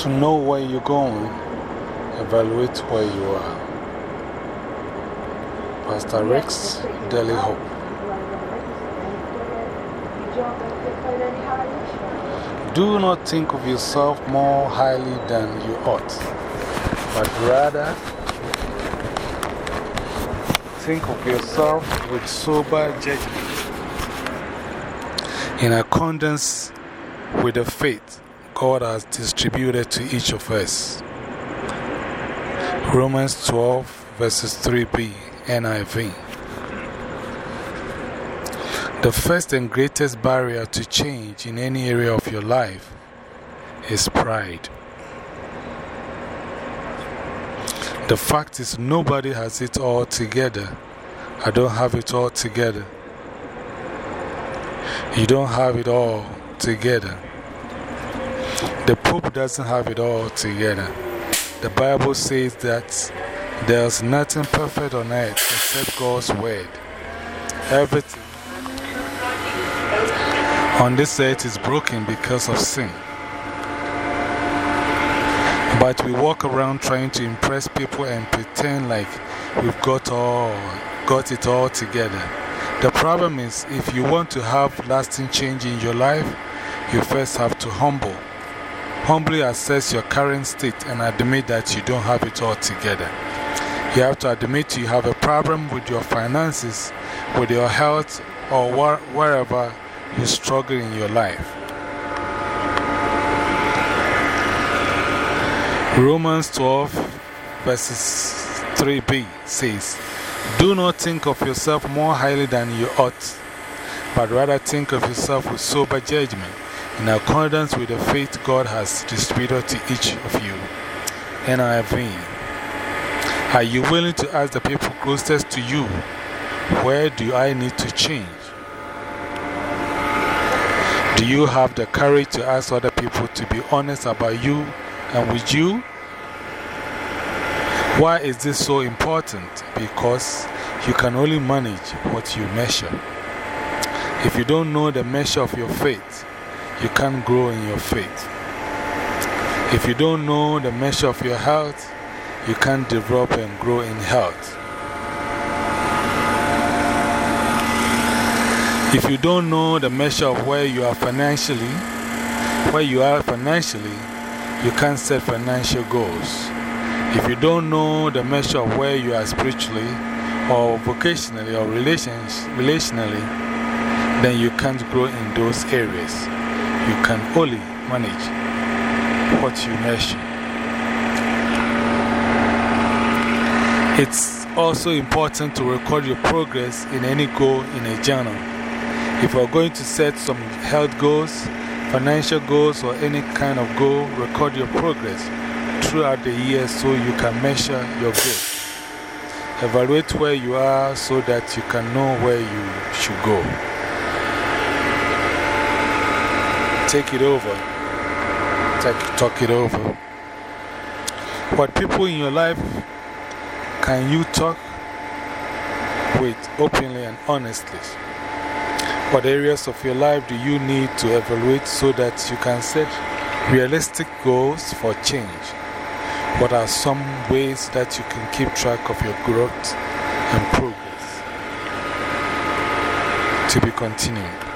to know where you're going, evaluate where you are. Pastor Rick's Daily Hope. Do not think of yourself more highly than you ought, but rather think of yourself with sober judgment in accordance with the faith God has distributed to each of us. Romans 12, verses 3b, NIV. The first and greatest barrier to change in any area of your life is pride. The fact is, nobody has it all together. I don't have it all together. You don't have it all together. The Pope doesn't have it all together. The Bible says that there's nothing perfect on earth except God's Word. Everything on this earth is broken because of sin. But we walk around trying to impress people and pretend like we've got, all, got it all together. The problem is, if you want to have lasting change in your life, you first have to humble. Humbly assess your current state and admit that you don't have it all together. You have to admit you have a problem with your finances, with your health, or wherever you struggle in your life. Romans 12, verses 3b says, Do not think of yourself more highly than you ought, but rather think of yourself with sober judgment, in accordance with the faith God has distributed to each of you. NIV. Are you willing to ask the people closest to you, Where do I need to change? Do you have the courage to ask other people to be honest about you and with you? Why is this so important? Because you can only manage what you measure. If you don't know the measure of your faith, you can't grow in your faith. If you don't know the measure of your health, you can't develop and grow in health. If you don't know the measure of where you are financially, where you are financially, you can't set financial goals. If you don't know the measure of where you are spiritually, or vocationally, or relations, relationally, then you can't grow in those areas. You can only manage what you measure. It's also important to record your progress in any goal in a journal. If you're going to set some health goals, financial goals, or any kind of goal, record your progress throughout the year so you can measure your growth. Evaluate where you are so that you can know where you should go. Take it over. Take, talk it over. What people in your life can you talk with openly and honestly? What areas of your life do you need to evaluate so that you can set realistic goals for change? What are some ways that you can keep track of your growth and progress? To be continued.